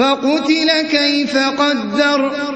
فَقُتِلَ كَيْفَ قَدَّرَ.